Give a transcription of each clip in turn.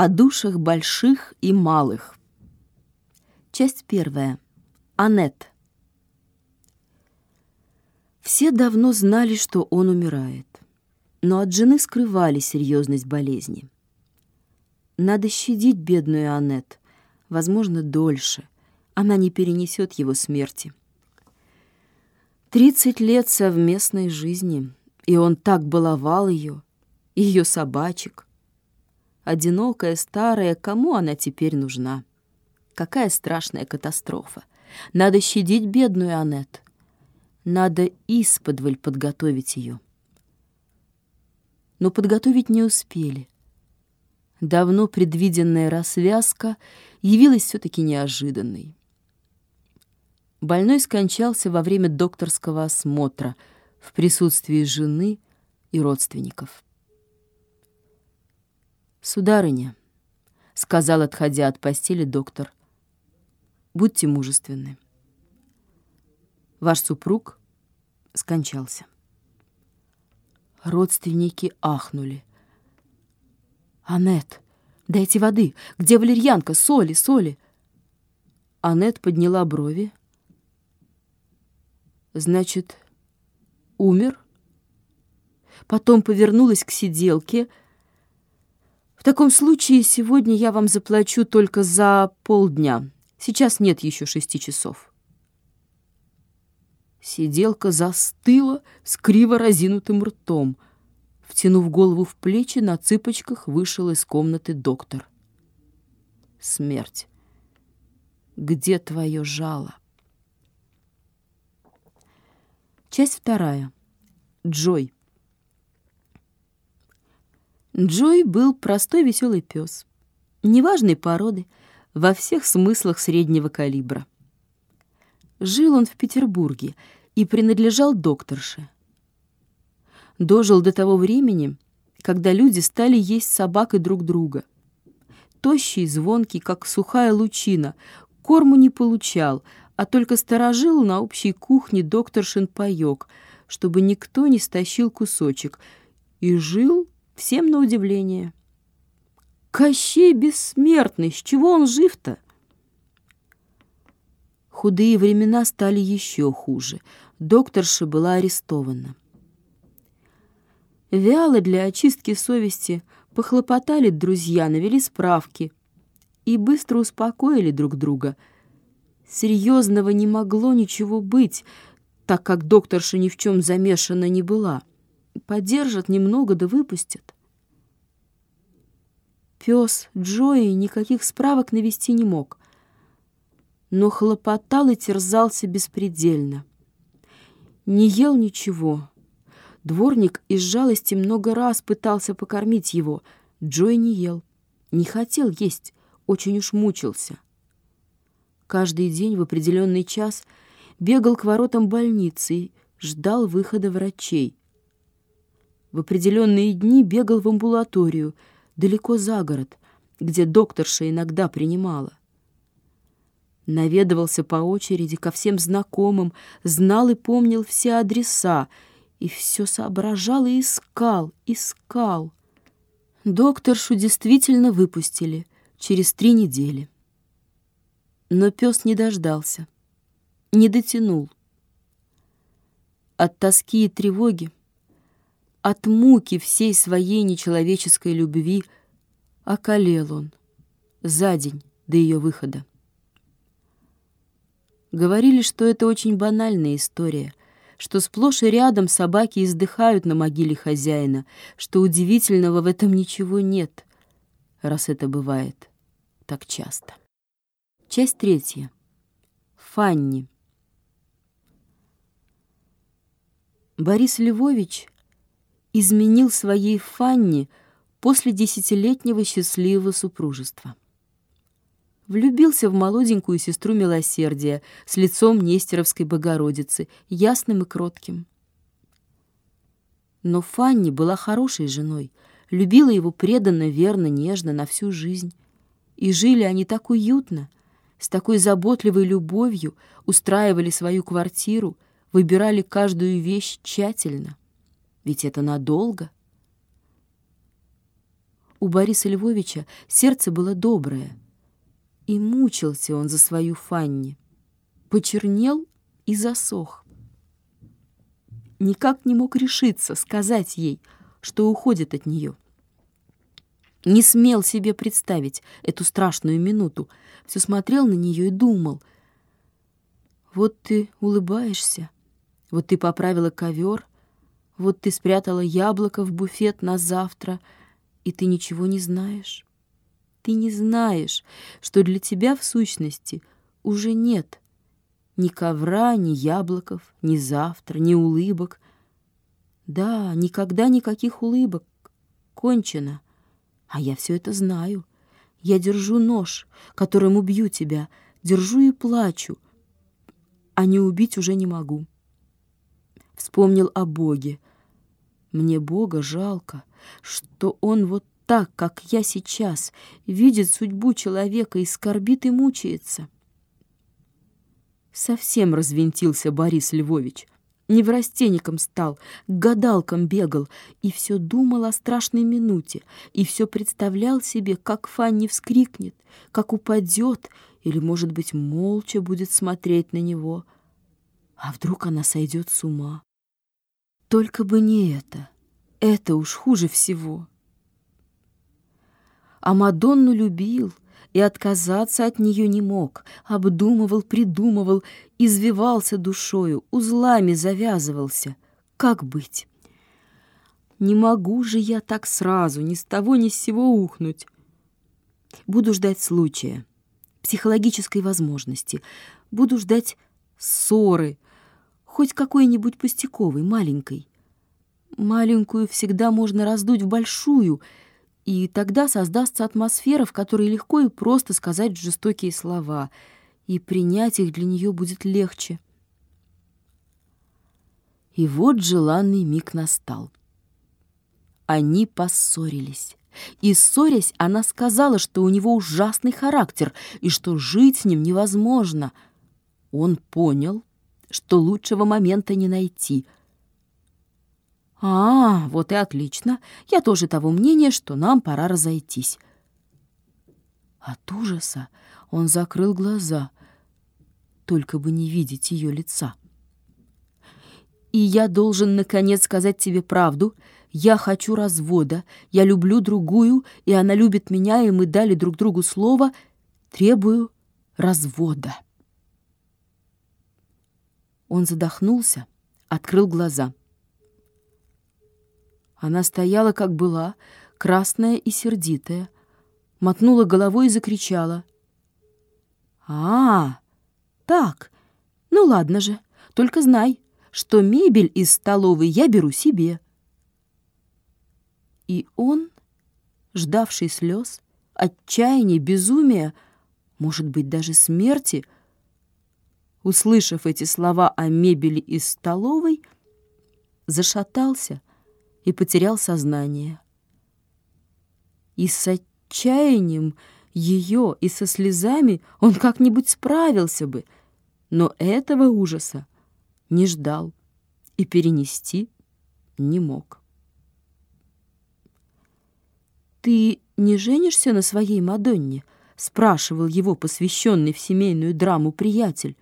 О душах больших и малых. Часть первая. Аннет. Все давно знали, что он умирает, но от жены скрывали серьезность болезни. Надо щадить бедную Аннет, возможно, дольше. Она не перенесет его смерти. Тридцать лет совместной жизни, и он так баловал ее, ее собачек. Одинокая, старая, кому она теперь нужна? Какая страшная катастрофа! Надо щадить бедную Аннет. Надо исподволь подготовить ее. Но подготовить не успели. Давно предвиденная рассвязка явилась все-таки неожиданной. Больной скончался во время докторского осмотра в присутствии жены и родственников. «Сударыня», — сказал, отходя от постели доктор, — «будьте мужественны. Ваш супруг скончался». Родственники ахнули. «Аннет, дайте воды! Где валерьянка? Соли, соли!» Аннет подняла брови. «Значит, умер?» Потом повернулась к сиделке — в таком случае сегодня я вам заплачу только за полдня. Сейчас нет еще шести часов. Сиделка застыла с криво разинутым ртом. Втянув голову в плечи, на цыпочках вышел из комнаты доктор. Смерть. Где твое жало? Часть вторая. Джой. Джой был простой веселый пес, неважной породы, во всех смыслах среднего калибра. Жил он в Петербурге и принадлежал докторше. Дожил до того времени, когда люди стали есть собак и друг друга. Тощий, звонкий, как сухая лучина, корму не получал, а только сторожил на общей кухне докторшин паёк, чтобы никто не стащил кусочек, и жил Всем на удивление. Кощей бессмертный, с чего он жив-то? Худые времена стали еще хуже. Докторша была арестована. Вяло для очистки совести похлопотали друзья, навели справки и быстро успокоили друг друга. Серьезного не могло ничего быть, так как докторша ни в чем замешана не была. Подержат немного да выпустят. Пес Джои никаких справок навести не мог, но хлопотал и терзался беспредельно. Не ел ничего. Дворник из жалости много раз пытался покормить его. Джой не ел, не хотел есть, очень уж мучился. Каждый день в определенный час бегал к воротам больницы и ждал выхода врачей. В определенные дни бегал в амбулаторию, далеко за город, где докторша иногда принимала. Наведывался по очереди ко всем знакомым, знал и помнил все адреса, и все соображал и искал, искал. Докторшу действительно выпустили через три недели. Но пес не дождался, не дотянул. От тоски и тревоги, от муки всей своей нечеловеческой любви околел он за день до ее выхода. Говорили, что это очень банальная история, что сплошь и рядом собаки издыхают на могиле хозяина, что удивительного в этом ничего нет, раз это бывает так часто. Часть третья. Фанни. Борис Львович изменил своей Фанни после десятилетнего счастливого супружества. Влюбился в молоденькую сестру милосердия с лицом Нестеровской Богородицы, ясным и кротким. Но Фанни была хорошей женой, любила его преданно, верно, нежно на всю жизнь. И жили они так уютно, с такой заботливой любовью, устраивали свою квартиру, выбирали каждую вещь тщательно. Ведь это надолго. У Бориса Львовича сердце было доброе, и мучился он за свою Фанни. Почернел и засох. Никак не мог решиться сказать ей, что уходит от нее. Не смел себе представить эту страшную минуту. Все смотрел на нее и думал. Вот ты улыбаешься, вот ты поправила ковер, вот ты спрятала яблоко в буфет на завтра, и ты ничего не знаешь. Ты не знаешь, что для тебя в сущности уже нет ни ковра, ни яблоков, ни завтра, ни улыбок. Да, никогда никаких улыбок. Кончено. А я все это знаю. Я держу нож, которым убью тебя, держу и плачу, а не убить уже не могу. Вспомнил о Боге. Мне Бога жалко, что Он вот так, как я сейчас, видит судьбу человека и скорбит и мучается. Совсем развинтился Борис Львович. Неврастенником стал, к гадалкам бегал и все думал о страшной минуте, и все представлял себе, как Фанни вскрикнет, как упадет или, может быть, молча будет смотреть на него. А вдруг она сойдет с ума? Только бы не это. Это уж хуже всего а Мадонну любил и отказаться от нее не мог, обдумывал, придумывал, извивался душою, узлами завязывался. Как быть? Не могу же я так сразу, ни с того ни с сего ухнуть. Буду ждать случая, психологической возможности, буду ждать ссоры, хоть какой-нибудь пустяковой, маленькой. Маленькую всегда можно раздуть в большую — и тогда создастся атмосфера, в которой легко и просто сказать жестокие слова, и принять их для нее будет легче. И вот желанный миг настал. Они поссорились. И, ссорясь, она сказала, что у него ужасный характер и что жить с ним невозможно. Он понял, что лучшего момента не найти — «А, вот и отлично. Я тоже того мнения, что нам пора разойтись». От ужаса он закрыл глаза, только бы не видеть ее лица. «И я должен, наконец, сказать тебе правду. Я хочу развода. Я люблю другую, и она любит меня, и мы дали друг другу слово. Требую развода». Он задохнулся, открыл глаза — она стояла, как была, красная и сердитая, мотнула головой и закричала. «А, так, ну ладно же, только знай, что мебель из столовой я беру себе». И он, ждавший слез, отчаяния, безумия, может быть, даже смерти, услышав эти слова о мебели из столовой, зашатался — и потерял сознание. И с отчаянием ее, и со слезами он как-нибудь справился бы, но этого ужаса не ждал и перенести не мог. «Ты не женишься на своей Мадонне?» — спрашивал его посвященный в семейную драму приятель.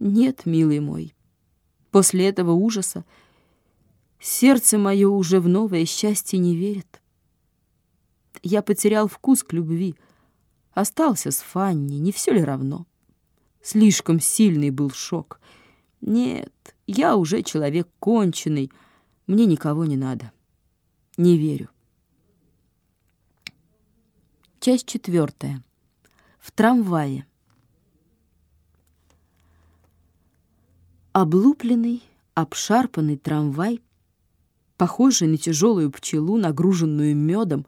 «Нет, милый мой». После этого ужаса Сердце мое уже в новое счастье не верит. Я потерял вкус к любви. Остался с Фанни, не все ли равно? Слишком сильный был шок. Нет, я уже человек конченый. Мне никого не надо. Не верю. Часть четвертая. В трамвае. Облупленный, обшарпанный трамвай похожий на тяжелую пчелу, нагруженную медом,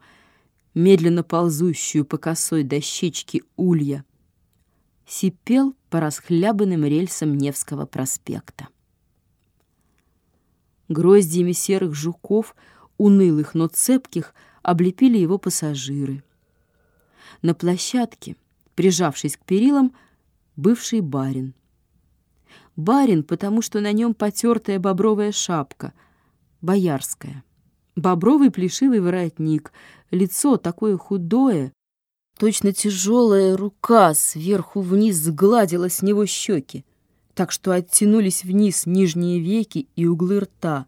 медленно ползущую по косой дощечке улья, сипел по расхлябанным рельсам Невского проспекта. Гроздьями серых жуков, унылых, но цепких, облепили его пассажиры. На площадке, прижавшись к перилам, бывший барин. Барин, потому что на нем потертая бобровая шапка — Боярская. Бобровый плешивый воротник, лицо такое худое, точно тяжелая рука сверху вниз сгладила с него щеки, так что оттянулись вниз нижние веки и углы рта.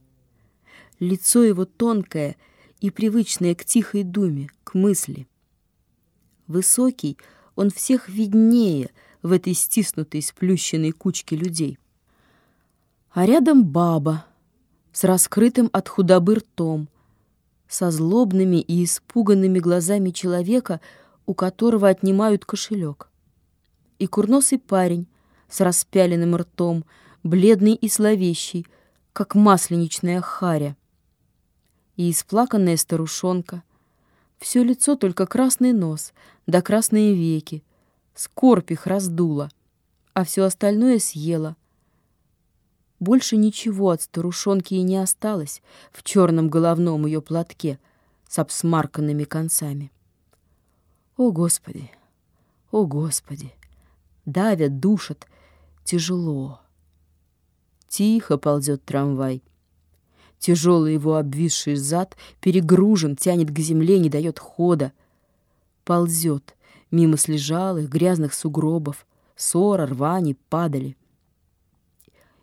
Лицо его тонкое и привычное к тихой думе, к мысли. Высокий, он всех виднее в этой стиснутой, сплющенной кучке людей. А рядом баба с раскрытым от худобы ртом, со злобными и испуганными глазами человека, у которого отнимают кошелек. И курносый парень с распяленным ртом, бледный и зловещий, как масленичная харя. И исплаканная старушонка. Все лицо только красный нос, да красные веки. Скорбь их раздула, а все остальное съела — больше ничего от старушонки и не осталось в черном головном ее платке с обсмарканными концами. О, Господи! О, Господи! Давят, душат, тяжело. Тихо ползет трамвай. Тяжелый его обвисший зад перегружен, тянет к земле, не дает хода. Ползет мимо слежалых, грязных сугробов, ссора, рвани, падали —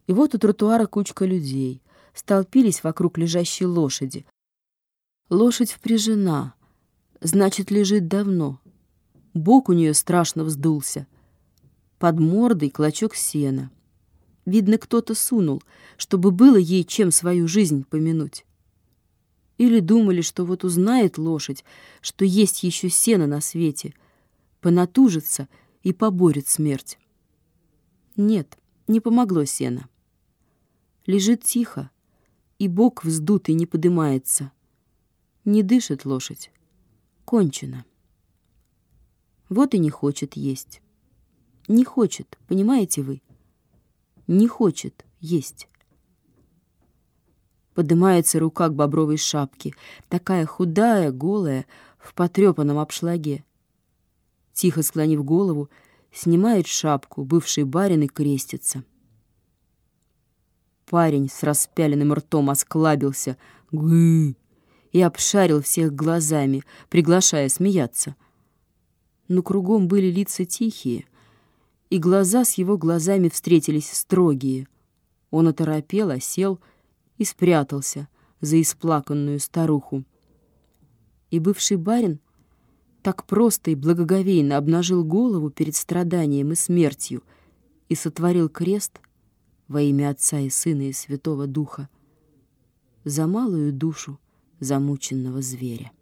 и вот у тротуара кучка людей. Столпились вокруг лежащей лошади. Лошадь впряжена, значит, лежит давно. Бок у нее страшно вздулся. Под мордой клочок сена. Видно, кто-то сунул, чтобы было ей чем свою жизнь помянуть. Или думали, что вот узнает лошадь, что есть еще сено на свете, понатужится и поборет смерть. Нет, не помогло сено. Лежит тихо, и бок вздутый не подымается. Не дышит лошадь. Кончено. Вот и не хочет есть. Не хочет, понимаете вы? Не хочет есть. Поднимается рука к бобровой шапке, такая худая, голая, в потрепанном обшлаге. Тихо склонив голову, снимает шапку, бывший барин и крестится. Парень с распяленным ртом осклабился «Гы!» и обшарил всех глазами, приглашая смеяться. Но кругом были лица тихие, и глаза с его глазами встретились строгие. Он оторопел, осел и спрятался за исплаканную старуху. И бывший барин так просто и благоговейно обнажил голову перед страданием и смертью и сотворил крест — во имя Отца и Сына и Святого Духа за малую душу замученного зверя.